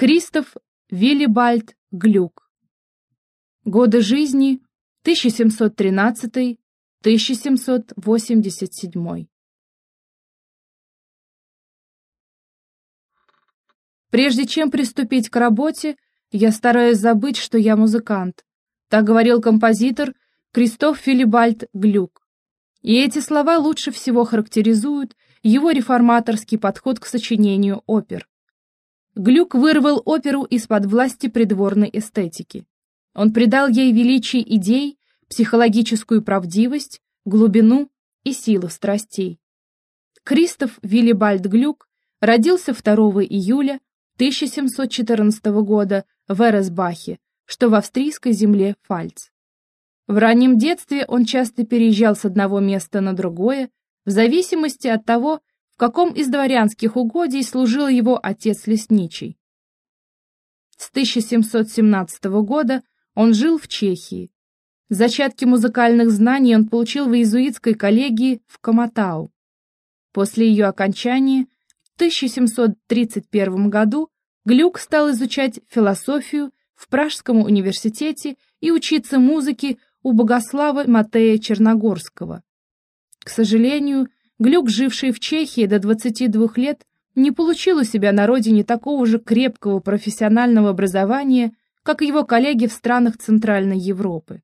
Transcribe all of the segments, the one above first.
Кристоф Виллибальд Глюк. Годы жизни 1713-1787. Прежде чем приступить к работе, я стараюсь забыть, что я музыкант. Так говорил композитор Кристоф Филибальд Глюк. И эти слова лучше всего характеризуют его реформаторский подход к сочинению опер. Глюк вырвал оперу из-под власти придворной эстетики. Он придал ей величие идей, психологическую правдивость, глубину и силу страстей. Кристоф Виллибальд Глюк родился 2 июля 1714 года в Эресбахе, что в австрийской земле Фальц. В раннем детстве он часто переезжал с одного места на другое, в зависимости от того, в каком из дворянских угодий служил его отец лесничий. С 1717 года он жил в Чехии. Зачатки музыкальных знаний он получил в иезуитской коллегии в Каматау. После ее окончания в 1731 году Глюк стал изучать философию в Пражском университете и учиться музыке у Богослава Матея Черногорского. К сожалению, Глюк, живший в Чехии до 22 лет, не получил у себя на родине такого же крепкого профессионального образования, как его коллеги в странах Центральной Европы.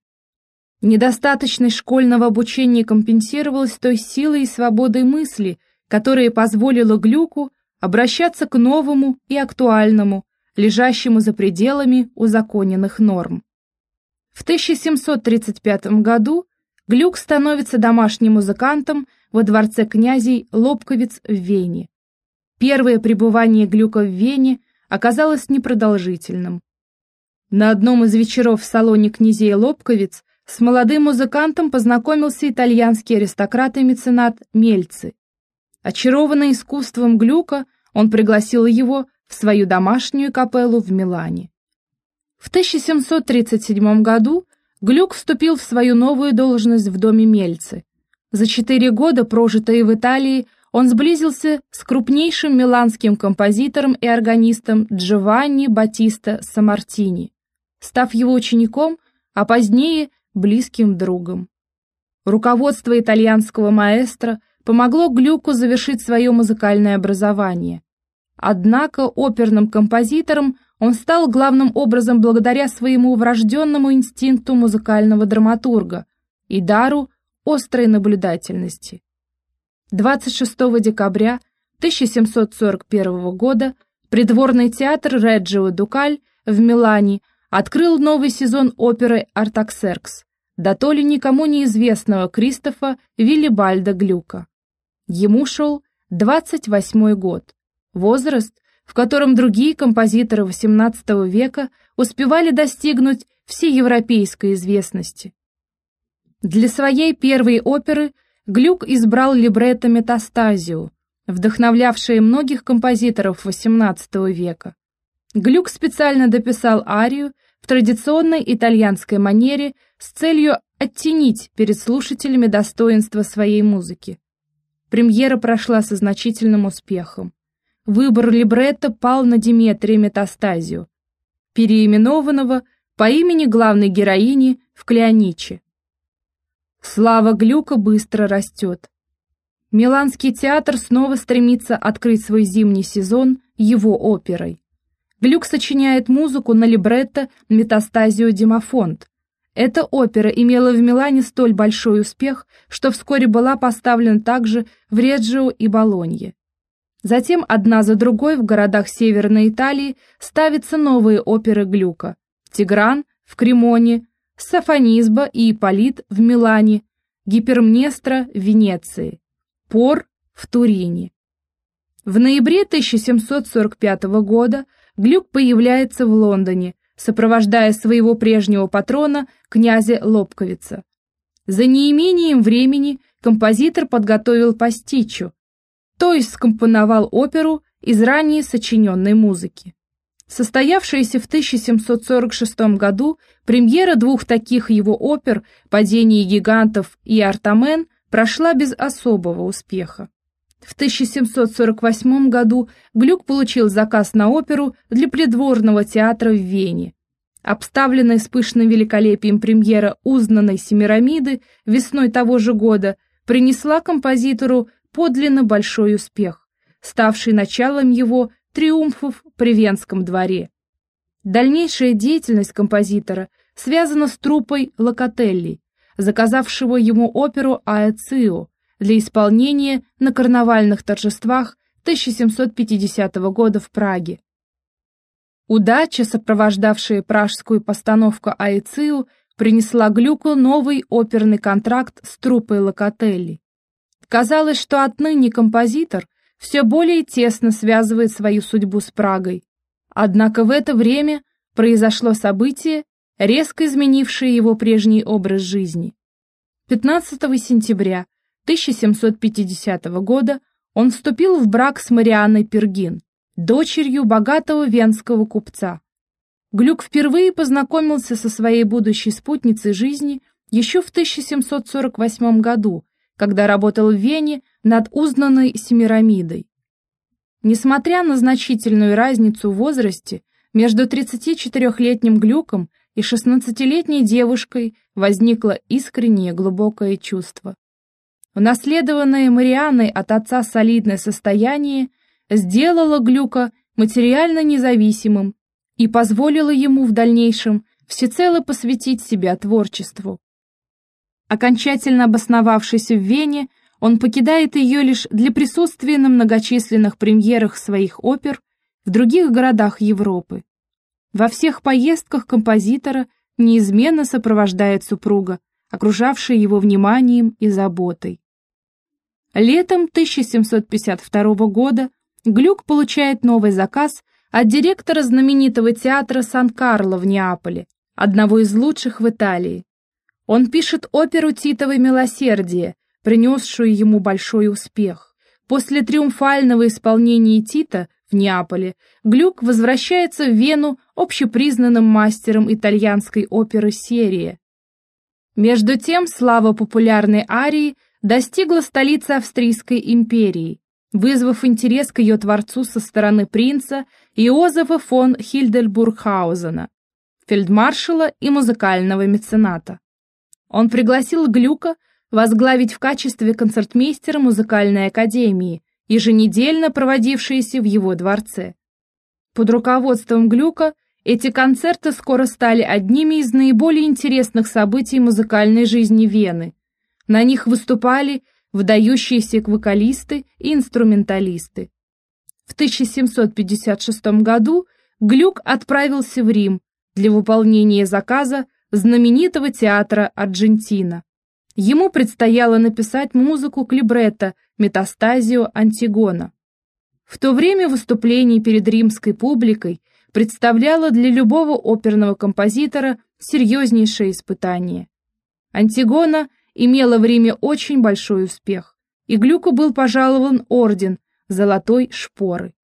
Недостаточность школьного обучения компенсировалась той силой и свободой мысли, которая позволила Глюку обращаться к новому и актуальному, лежащему за пределами узаконенных норм. В 1735 году Глюк становится домашним музыкантом во дворце князей Лобковиц в Вене. Первое пребывание Глюка в Вене оказалось непродолжительным. На одном из вечеров в салоне князей Лобковиц с молодым музыкантом познакомился итальянский аристократ и меценат Мельцы. Очарованный искусством Глюка, он пригласил его в свою домашнюю капеллу в Милане. В 1737 году Глюк вступил в свою новую должность в доме Мельцы. За четыре года, прожитые в Италии, он сблизился с крупнейшим миланским композитором и органистом Джованни Батиста Самартини, став его учеником, а позднее близким другом. Руководство итальянского маэстро помогло Глюку завершить свое музыкальное образование. Однако оперным композитором он стал главным образом благодаря своему врожденному инстинкту музыкального драматурга и дару острой наблюдательности. 26 декабря 1741 года придворный театр Реджио Дукаль в Милане открыл новый сезон оперы «Артаксеркс», да то ли никому неизвестного Кристофа Виллибальда Глюка. Ему шел 28 год, возраст, в котором другие композиторы XVIII века успевали достигнуть всеевропейской известности. Для своей первой оперы Глюк избрал либретто «Метастазию», вдохновлявшее многих композиторов XVIII века. Глюк специально дописал арию в традиционной итальянской манере с целью оттенить перед слушателями достоинство своей музыки. Премьера прошла со значительным успехом выбор либретто пал на Диметрия Метастазию, переименованного по имени главной героини в Клеониче. Слава Глюка быстро растет. Миланский театр снова стремится открыть свой зимний сезон его оперой. Глюк сочиняет музыку на либретто «Метастазио Димофонт». Эта опера имела в Милане столь большой успех, что вскоре была поставлена также в Реджио и Болонье. Затем одна за другой в городах Северной Италии ставятся новые оперы Глюка. «Тигран» в Кремоне, «Сафонизба» и «Ипполит» в Милане, «Гипермнестра» в Венеции, «Пор» в Турине. В ноябре 1745 года Глюк появляется в Лондоне, сопровождая своего прежнего патрона, князя Лобковица. За неимением времени композитор подготовил пастичу, то есть скомпоновал оперу из ранее сочиненной музыки. Состоявшаяся в 1746 году премьера двух таких его опер «Падение гигантов» и «Артамен» прошла без особого успеха. В 1748 году Глюк получил заказ на оперу для придворного театра в Вене. Обставленная с пышным великолепием премьера узнанной Семирамиды весной того же года принесла композитору подлинно большой успех, ставший началом его триумфов при Венском дворе. Дальнейшая деятельность композитора связана с труппой Локотелли, заказавшего ему оперу «Аэцио», для исполнения на карнавальных торжествах 1750 года в Праге. Удача, сопровождавшая пражскую постановку Аицию, принесла Глюку новый оперный контракт с труппой Локотелли. Казалось, что отныне композитор все более тесно связывает свою судьбу с Прагой. Однако в это время произошло событие, резко изменившее его прежний образ жизни. 15 сентября 1750 года он вступил в брак с Марианной Пергин, дочерью богатого венского купца. Глюк впервые познакомился со своей будущей спутницей жизни еще в 1748 году, когда работал в Вене над узнанной Семирамидой. Несмотря на значительную разницу в возрасте, между 34-летним Глюком и 16-летней девушкой возникло искреннее глубокое чувство. Унаследованное Марианной от отца солидное состояние сделало Глюка материально независимым и позволило ему в дальнейшем всецело посвятить себя творчеству. Окончательно обосновавшись в Вене, он покидает ее лишь для присутствия на многочисленных премьерах своих опер в других городах Европы. Во всех поездках композитора неизменно сопровождает супруга, окружавшая его вниманием и заботой. Летом 1752 года Глюк получает новый заказ от директора знаменитого театра Сан-Карло в Неаполе, одного из лучших в Италии. Он пишет оперу «Титовое милосердие», принесшую ему большой успех. После триумфального исполнения Тита в Неаполе Глюк возвращается в Вену общепризнанным мастером итальянской оперы «Серия». Между тем слава популярной арии достигла столицы Австрийской империи, вызвав интерес к ее творцу со стороны принца Иозефа фон Хильдельбургхаузена, фельдмаршала и музыкального мецената. Он пригласил Глюка возглавить в качестве концертмейстера музыкальной академии, еженедельно проводившиеся в его дворце. Под руководством Глюка эти концерты скоро стали одними из наиболее интересных событий музыкальной жизни Вены – на них выступали выдающиеся вокалисты и инструменталисты. В 1756 году Глюк отправился в Рим для выполнения заказа знаменитого театра Аргентина. Ему предстояло написать музыку к либретто «Метастазио Антигона». В то время выступление перед римской публикой представляло для любого оперного композитора серьезнейшее испытание. Антигона – имела в Риме очень большой успех, и Глюку был пожалован орден Золотой Шпоры.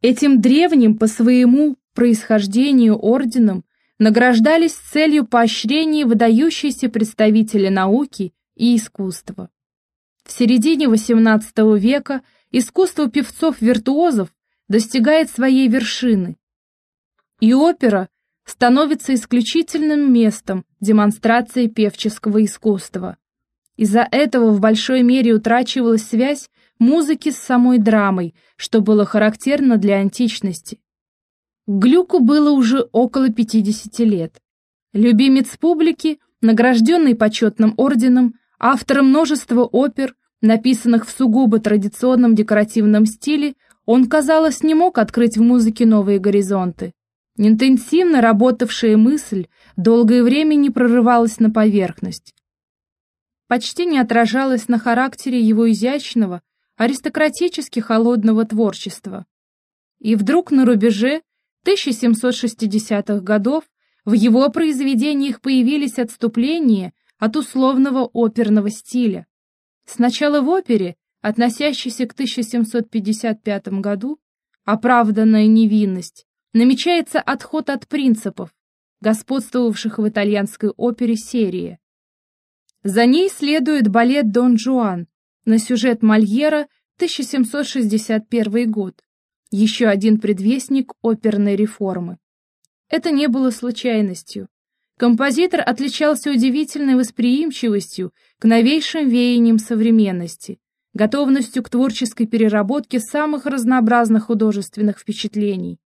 Этим древним по своему происхождению орденом награждались с целью поощрения выдающиеся представители науки и искусства. В середине XVIII века искусство певцов-виртуозов достигает своей вершины, и опера становится исключительным местом демонстрации певческого искусства. Из-за этого в большой мере утрачивалась связь музыки с самой драмой, что было характерно для античности. Глюку было уже около 50 лет. Любимец публики, награжденный почетным орденом, автор множества опер, написанных в сугубо традиционном декоративном стиле, он, казалось, не мог открыть в музыке новые горизонты. Интенсивно работавшая мысль долгое время не прорывалась на поверхность почти не отражалось на характере его изящного, аристократически холодного творчества. И вдруг на рубеже 1760-х годов в его произведениях появились отступления от условного оперного стиля. Сначала в опере, относящейся к 1755 году, «Оправданная невинность», намечается отход от принципов, господствовавших в итальянской опере серии. За ней следует балет «Дон Жуан» на сюжет Мольера 1761 год, еще один предвестник оперной реформы. Это не было случайностью. Композитор отличался удивительной восприимчивостью к новейшим веяниям современности, готовностью к творческой переработке самых разнообразных художественных впечатлений.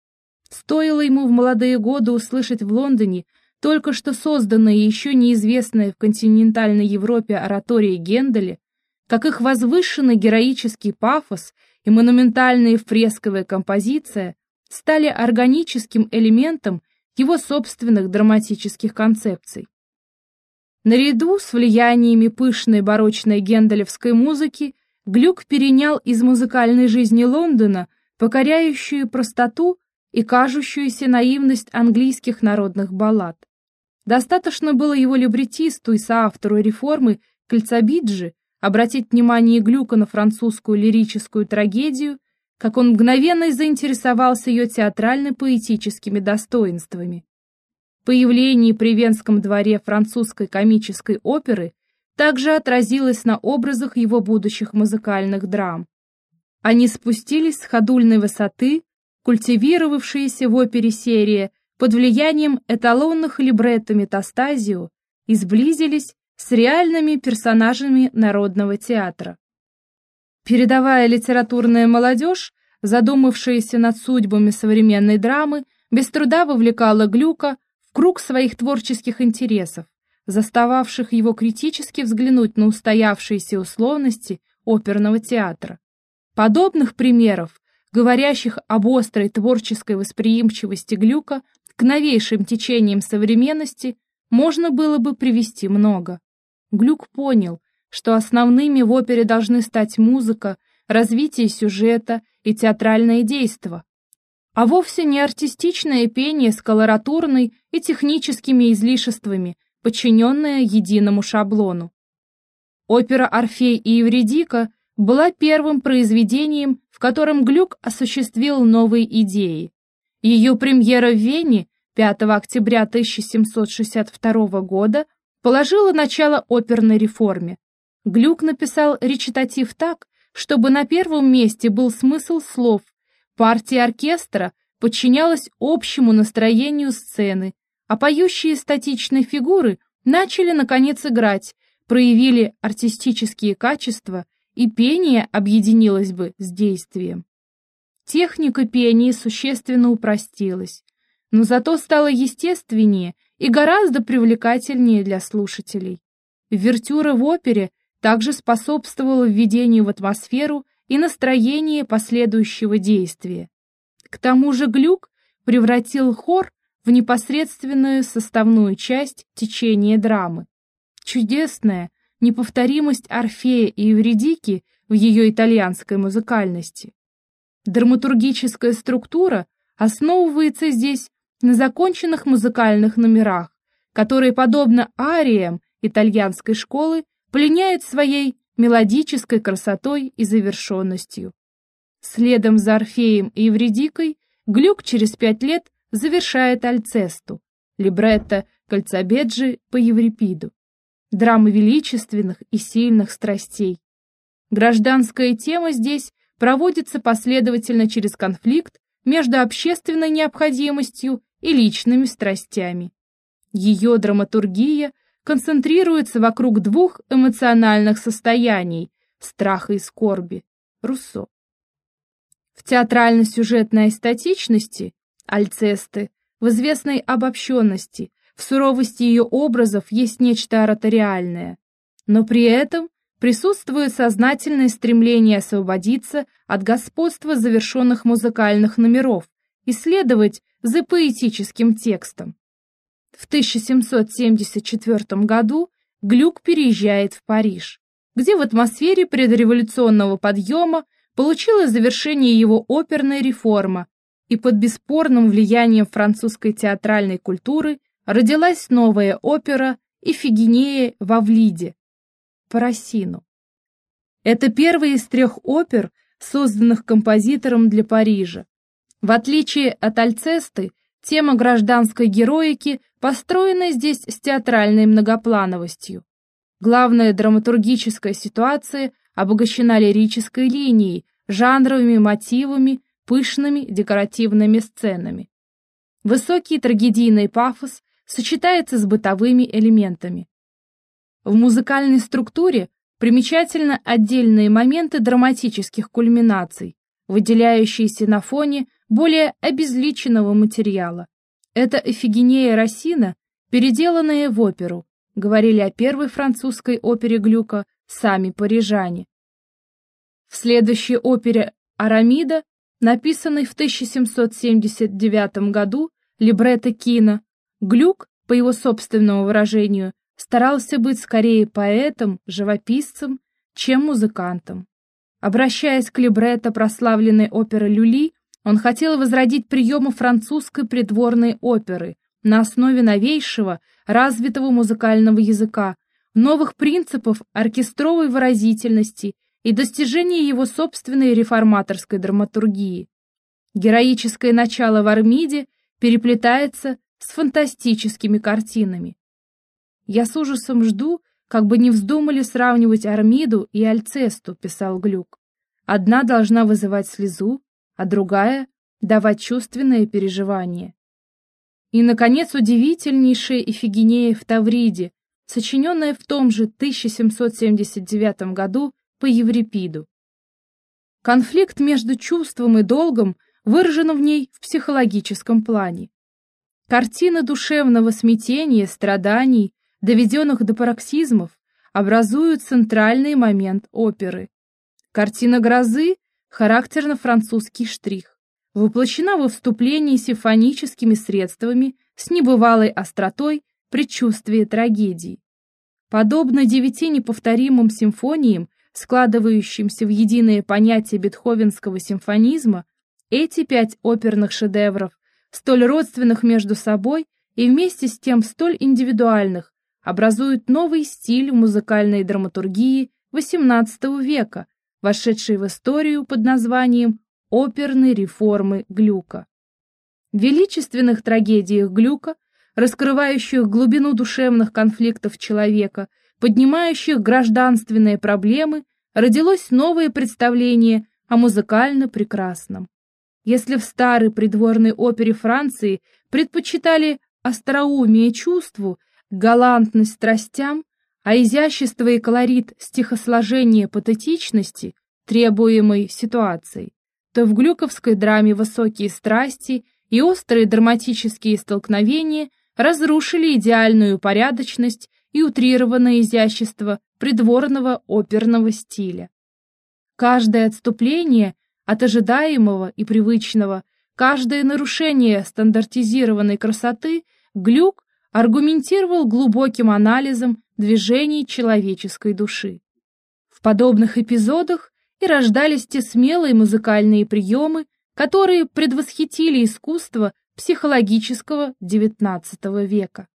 Стоило ему в молодые годы услышать в Лондоне только что созданное и еще неизвестное в континентальной Европе оратории Генделя, как их возвышенный героический пафос и монументальная фресковая композиция стали органическим элементом его собственных драматических концепций. Наряду с влияниями пышной барочной генделевской музыки Глюк перенял из музыкальной жизни Лондона покоряющую простоту и кажущуюся наивность английских народных баллад. Достаточно было его либретисту и соавтору реформы Кальцабиджи обратить внимание Глюка на французскую лирическую трагедию, как он мгновенно заинтересовался ее театрально-поэтическими достоинствами. Появление при Венском дворе французской комической оперы также отразилось на образах его будущих музыкальных драм. Они спустились с ходульной высоты, культивировавшиеся в опере серии под влиянием эталонных либретто метастазио и сблизились с реальными персонажами народного театра. Передовая литературная молодежь, задумавшаяся над судьбами современной драмы, без труда вовлекала Глюка в круг своих творческих интересов, застававших его критически взглянуть на устоявшиеся условности оперного театра. Подобных примеров, говорящих об острой творческой восприимчивости Глюка к новейшим течениям современности, можно было бы привести много. Глюк понял, что основными в опере должны стать музыка, развитие сюжета и театральное действо, а вовсе не артистичное пение с колоратурной и техническими излишествами, подчиненное единому шаблону. Опера «Орфей и Евредика» была первым произведением, в котором Глюк осуществил новые идеи. Ее премьера в Вене 5 октября 1762 года положила начало оперной реформе. Глюк написал речитатив так, чтобы на первом месте был смысл слов. Партия оркестра подчинялась общему настроению сцены, а поющие статичные фигуры начали, наконец, играть, проявили артистические качества, и пение объединилось бы с действием. Техника пения существенно упростилась, но зато стало естественнее и гораздо привлекательнее для слушателей. Вертюра в опере также способствовала введению в атмосферу и настроение последующего действия. К тому же Глюк превратил хор в непосредственную составную часть течения драмы. Чудесная неповторимость Орфея и Евредики в ее итальянской музыкальности. Драматургическая структура основывается здесь на законченных музыкальных номерах, которые, подобно ариям итальянской школы, пленяют своей мелодической красотой и завершенностью. Следом за Орфеем и Евредикой Глюк через пять лет завершает Альцесту, либретто Кальцабеджи по Еврипиду, драмы величественных и сильных страстей. Гражданская тема здесь проводится последовательно через конфликт между общественной необходимостью и личными страстями. Ее драматургия концентрируется вокруг двух эмоциональных состояний – страха и скорби. Руссо. В театрально-сюжетной статичности Альцесты, в известной обобщенности, в суровости ее образов есть нечто ораториальное, но при этом присутствует сознательное стремление освободиться от господства завершенных музыкальных номеров и следовать за поэтическим текстом. В 1774 году Глюк переезжает в Париж, где в атмосфере предреволюционного подъема получила завершение его оперная реформа, и под бесспорным влиянием французской театральной культуры родилась новая опера «Ифигенея в Авлиде» по. Это первая из трех опер, созданных композитором для Парижа. В отличие от Альцесты, тема гражданской героики построена здесь с театральной многоплановостью. Главная драматургическая ситуация обогащена лирической линией, жанровыми мотивами, пышными декоративными сценами. Высокий трагедийный пафос сочетается с бытовыми элементами. В музыкальной структуре примечательны отдельные моменты драматических кульминаций, выделяющиеся на фоне более обезличенного материала. Это Эфигенея Рассина, переделанная в оперу, говорили о первой французской опере Глюка сами парижане. В следующей опере «Арамида», написанной в 1779 году, либретто Кина, Глюк, по его собственному выражению, старался быть скорее поэтом, живописцем, чем музыкантом. Обращаясь к либретто прославленной оперы «Люли», он хотел возродить приемы французской придворной оперы на основе новейшего, развитого музыкального языка, новых принципов оркестровой выразительности и достижения его собственной реформаторской драматургии. Героическое начало в Армиде переплетается с фантастическими картинами. «Я с ужасом жду, как бы не вздумали сравнивать Армиду и Альцесту», — писал Глюк. «Одна должна вызывать слезу, а другая — давать чувственное переживание». И, наконец, удивительнейшая Ифигенея в Тавриде, сочиненная в том же 1779 году по Еврипиду. Конфликт между чувством и долгом выражен в ней в психологическом плане. Картина душевного смятения, страданий, доведенных до пароксизмов, образуют центральный момент оперы. Картина грозы – характерно-французский штрих, воплощена во вступлении симфоническими средствами с небывалой остротой предчувствия трагедии. Подобно девяти неповторимым симфониям, складывающимся в единое понятие бетховенского симфонизма, эти пять оперных шедевров столь родственных между собой и вместе с тем столь индивидуальных, образуют новый стиль в музыкальной драматургии XVIII века, вошедший в историю под названием «Оперной реформы Глюка». В величественных трагедиях Глюка, раскрывающих глубину душевных конфликтов человека, поднимающих гражданственные проблемы, родилось новое представление о музыкально прекрасном. Если в старой придворной опере Франции предпочитали остроумие чувству, галантность страстям, а изящество и колорит стихосложения патетичности, требуемой ситуацией, то в глюковской драме высокие страсти и острые драматические столкновения разрушили идеальную порядочность и утрированное изящество придворного оперного стиля. Каждое отступление от ожидаемого и привычного, каждое нарушение стандартизированной красоты Глюк аргументировал глубоким анализом движений человеческой души. В подобных эпизодах и рождались те смелые музыкальные приемы, которые предвосхитили искусство психологического XIX века.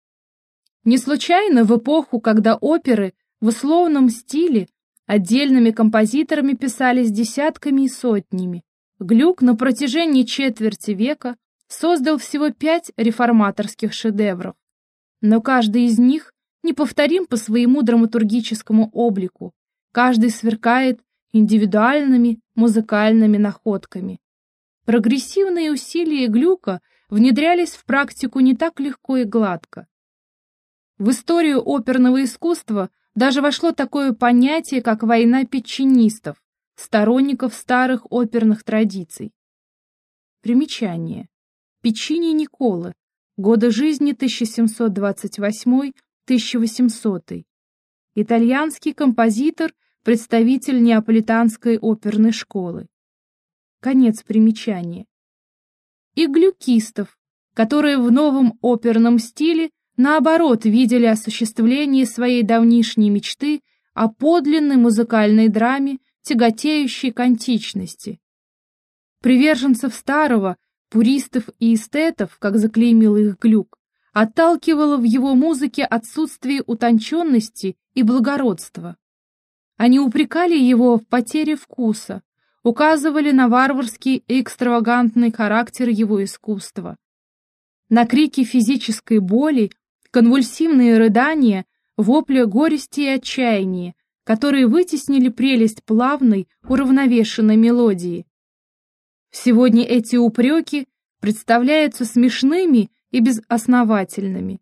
Не случайно в эпоху, когда оперы в условном стиле Отдельными композиторами писались десятками и сотнями. Глюк на протяжении четверти века создал всего пять реформаторских шедевров. Но каждый из них неповторим по своему драматургическому облику, каждый сверкает индивидуальными музыкальными находками. Прогрессивные усилия Глюка внедрялись в практику не так легко и гладко. В историю оперного искусства даже вошло такое понятие, как война печенистов, сторонников старых оперных традиций. Примечание. Печини Николы. Годы жизни 1728-1800. Итальянский композитор, представитель неаполитанской оперной школы. Конец примечания. И глюкистов, которые в новом оперном стиле наоборот, видели осуществление своей давнишней мечты о подлинной музыкальной драме, тяготеющей к античности. Приверженцев старого, пуристов и эстетов, как заклеймил их Глюк, отталкивало в его музыке отсутствие утонченности и благородства. Они упрекали его в потере вкуса, указывали на варварский и экстравагантный характер его искусства. На крики физической боли конвульсивные рыдания, вопли горести и отчаяния, которые вытеснили прелесть плавной, уравновешенной мелодии. Сегодня эти упреки представляются смешными и безосновательными.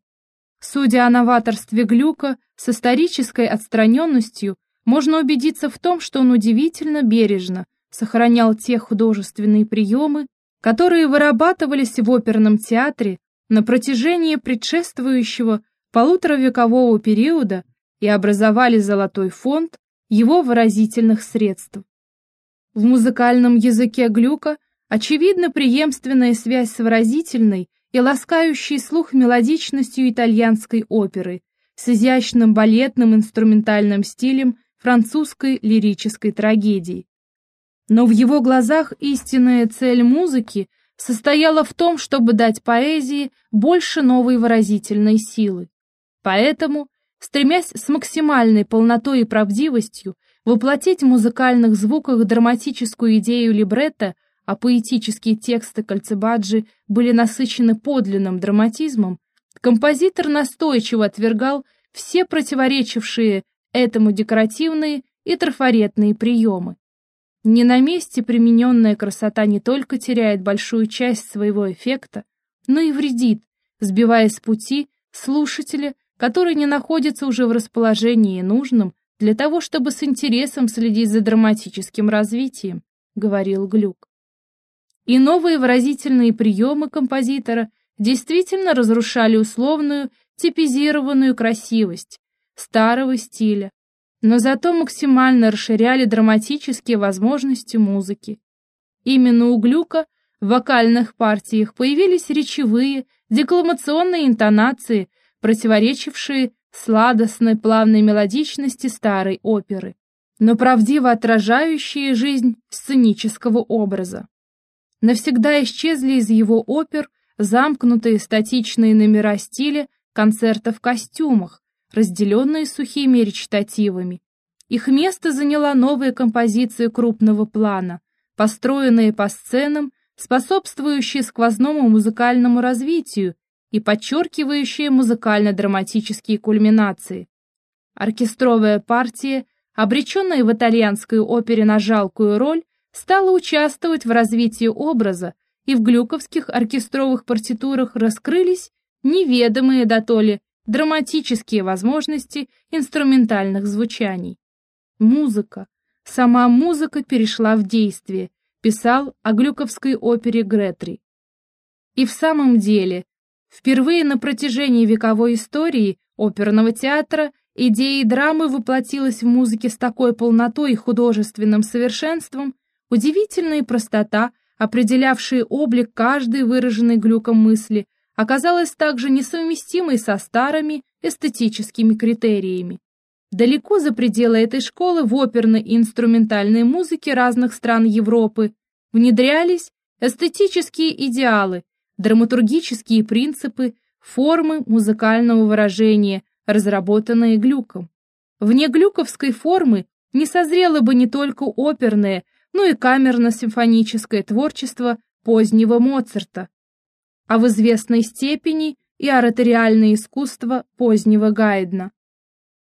Судя о новаторстве Глюка с исторической отстраненностью, можно убедиться в том, что он удивительно бережно сохранял те художественные приемы, которые вырабатывались в оперном театре на протяжении предшествующего полуторавекового периода и образовали золотой фонд его выразительных средств. В музыкальном языке Глюка очевидна преемственная связь с выразительной и ласкающей слух мелодичностью итальянской оперы с изящным балетным инструментальным стилем французской лирической трагедии. Но в его глазах истинная цель музыки состояла в том, чтобы дать поэзии больше новой выразительной силы. Поэтому, стремясь с максимальной полнотой и правдивостью воплотить в музыкальных звуках драматическую идею либретто, а поэтические тексты Кальцебаджи были насыщены подлинным драматизмом, композитор настойчиво отвергал все противоречившие этому декоративные и трафаретные приемы. Не на месте примененная красота не только теряет большую часть своего эффекта, но и вредит, сбивая с пути слушателя, который не находится уже в расположении нужном для того, чтобы с интересом следить за драматическим развитием, говорил Глюк. И новые выразительные приемы композитора действительно разрушали условную, типизированную красивость старого стиля, но зато максимально расширяли драматические возможности музыки. Именно у Глюка в вокальных партиях появились речевые, декламационные интонации, противоречившие сладостной плавной мелодичности старой оперы, но правдиво отражающие жизнь сценического образа. Навсегда исчезли из его опер замкнутые статичные номера стиля концерта в костюмах, разделенные сухими речитативами. Их место заняла новая композиция крупного плана, построенная по сценам, способствующая сквозному музыкальному развитию и подчеркивающая музыкально-драматические кульминации. Оркестровая партия, обреченная в итальянской опере на жалкую роль, стала участвовать в развитии образа, и в глюковских оркестровых партитурах раскрылись неведомые дотоле драматические возможности инструментальных звучаний. Музыка. Сама музыка перешла в действие, писал о глюковской опере Гретри. И в самом деле, впервые на протяжении вековой истории оперного театра идея драмы воплотилась в музыке с такой полнотой и художественным совершенством, удивительная простота, определявшая облик каждой выраженной глюком мысли, оказалась также несовместимой со старыми эстетическими критериями. Далеко за пределы этой школы в оперной и инструментальной музыке разных стран Европы внедрялись эстетические идеалы, драматургические принципы, формы музыкального выражения, разработанные Глюком. Вне глюковской формы не созрело бы не только оперное, но и камерно-симфоническое творчество позднего Моцарта, а в известной степени и ораториальное искусство позднего Гайдна.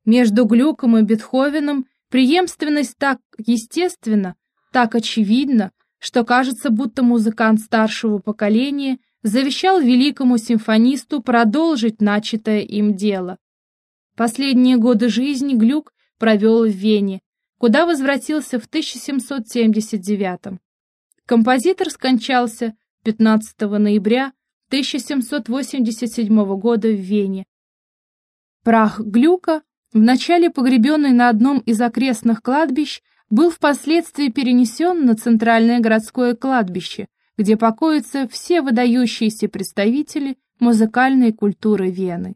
Между Глюком и Бетховеном преемственность так естественна, так очевидна, что кажется, будто музыкант старшего поколения завещал великому симфонисту продолжить начатое им дело. Последние годы жизни Глюк провел в Вене, куда возвратился в 1779 Композитор скончался 15 ноября 1787 года в Вене. Прах Глюка, вначале погребенный на одном из окрестных кладбищ, был впоследствии перенесен на центральное городское кладбище, где покоятся все выдающиеся представители музыкальной культуры Вены.